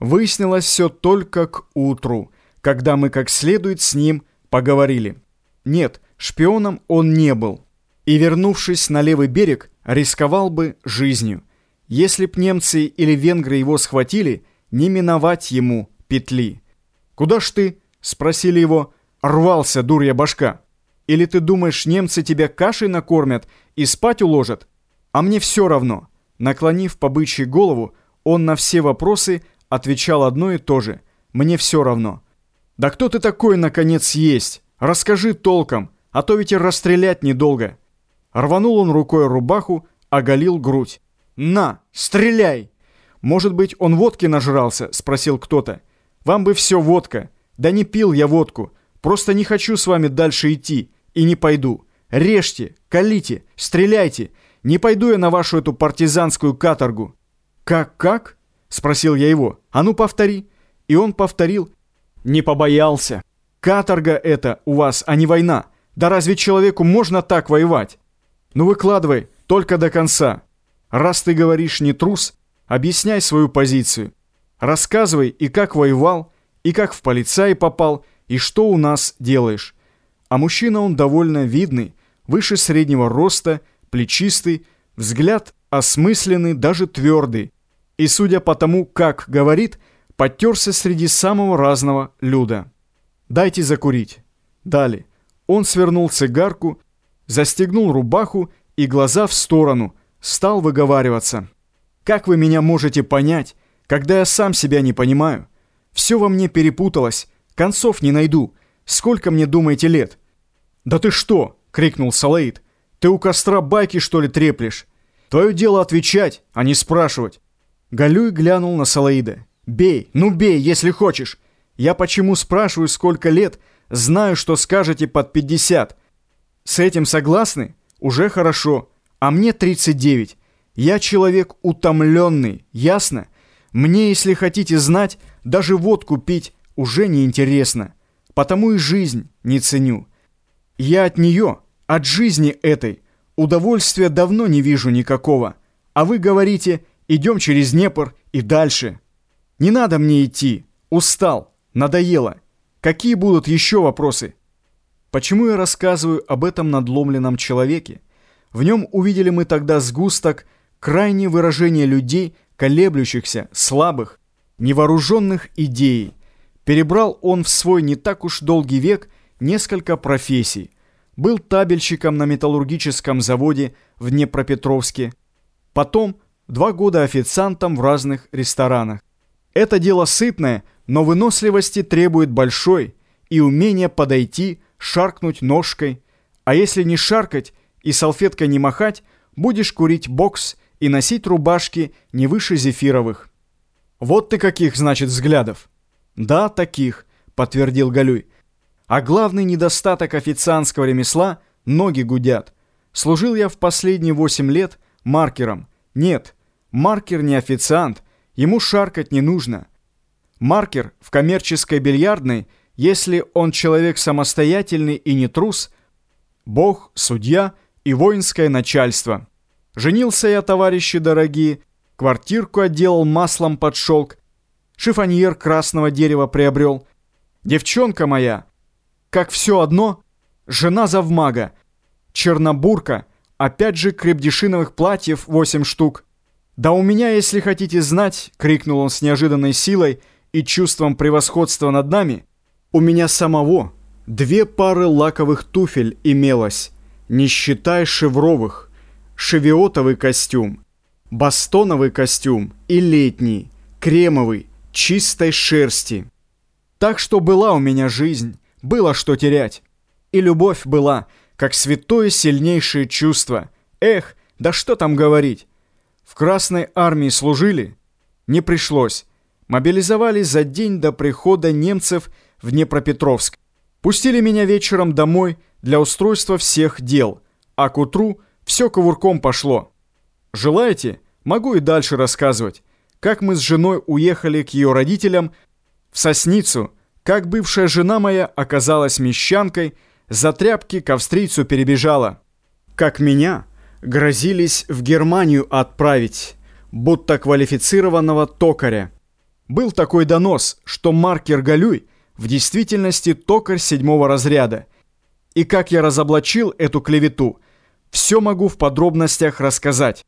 выяснилось все только к утру, когда мы как следует с ним поговорили. Нет, шпионом он не был. И, вернувшись на левый берег, рисковал бы жизнью. Если б немцы или венгры его схватили, не миновать ему петли. «Куда ж ты?» — спросили его. «Рвался, дурья башка. Или ты думаешь, немцы тебя кашей накормят и спать уложат? А мне все равно». Наклонив по голову, он на все вопросы отвечал одно и то же. «Мне все равно». «Да кто ты такой, наконец, есть? Расскажи толком, а то ведь и расстрелять недолго». Рванул он рукой рубаху, оголил грудь. «На, стреляй!» «Может быть, он водки нажрался?» — спросил кто-то. «Вам бы все водка». «Да не пил я водку. Просто не хочу с вами дальше идти. И не пойду. Режьте, колите, стреляйте. Не пойду я на вашу эту партизанскую каторгу». «Как-как?» — спросил я его. «А ну повтори». И он повторил. Не побоялся. «Каторга это у вас, а не война. Да разве человеку можно так воевать?» «Ну выкладывай, только до конца. Раз ты говоришь не трус, объясняй свою позицию. Рассказывай и как воевал, и как в полицаи попал, и что у нас делаешь. А мужчина он довольно видный, выше среднего роста, плечистый, взгляд осмысленный, даже твердый. И судя по тому, как говорит, подтерся среди самого разного люда. «Дайте закурить». Дали. Он свернул цигарку, застегнул рубаху и глаза в сторону, стал выговариваться. «Как вы меня можете понять, когда я сам себя не понимаю? Все во мне перепуталось, концов не найду. Сколько мне, думаете, лет?» «Да ты что?» — крикнул Салаид. «Ты у костра байки, что ли, треплешь? Твое дело отвечать, а не спрашивать». Галюй глянул на Салаида. «Бей, ну бей, если хочешь. Я почему спрашиваю, сколько лет? Знаю, что скажете под 50. С этим согласны? Уже хорошо. А мне 39. Я человек утомленный, ясно? Мне, если хотите знать, даже водку пить уже не интересно. Потому и жизнь не ценю. Я от нее, от жизни этой, удовольствия давно не вижу никакого. А вы говорите, идем через Днепр и дальше. Не надо мне идти, устал, надоело. Какие будут еще вопросы? Почему я рассказываю об этом надломленном человеке? В нем увидели мы тогда сгусток, крайнее выражение людей, колеблющихся, слабых, невооруженных идей. Перебрал он в свой не так уж долгий век несколько профессий. Был табельщиком на металлургическом заводе в Днепропетровске. Потом два года официантом в разных ресторанах. Это дело сытное, но выносливости требует большой и умения подойти, шаркнуть ножкой. А если не шаркать и салфеткой не махать, будешь курить бокс и носить рубашки не выше зефировых. Вот ты каких, значит, взглядов. Да, таких, подтвердил Галюй. А главный недостаток официантского ремесла – ноги гудят. Служил я в последние восемь лет маркером. Нет, маркер не официант, ему шаркать не нужно. Маркер в коммерческой бильярдной, если он человек самостоятельный и не трус, бог, судья и воинское начальство. Женился я, товарищи дорогие, квартирку отделал маслом под шелк, шифоньер красного дерева приобрел. Девчонка моя – как все одно, жена завмага, чернобурка, опять же крепдешиновых платьев восемь штук. «Да у меня, если хотите знать», — крикнул он с неожиданной силой и чувством превосходства над нами, «у меня самого две пары лаковых туфель имелось, не считая шевровых, шевиотовый костюм, бастоновый костюм и летний, кремовый, чистой шерсти. Так что была у меня жизнь». Было что терять. И любовь была, как святое сильнейшее чувство. Эх, да что там говорить. В Красной армии служили? Не пришлось. Мобилизовались за день до прихода немцев в Днепропетровск. Пустили меня вечером домой для устройства всех дел, а к утру все ковурком пошло. Желаете? Могу и дальше рассказывать. Как мы с женой уехали к ее родителям в Сосницу, как бывшая жена моя оказалась мещанкой, за тряпки к австрийцу перебежала. Как меня грозились в Германию отправить, будто квалифицированного токаря. Был такой донос, что маркер Галюй в действительности токарь седьмого разряда. И как я разоблачил эту клевету, все могу в подробностях рассказать.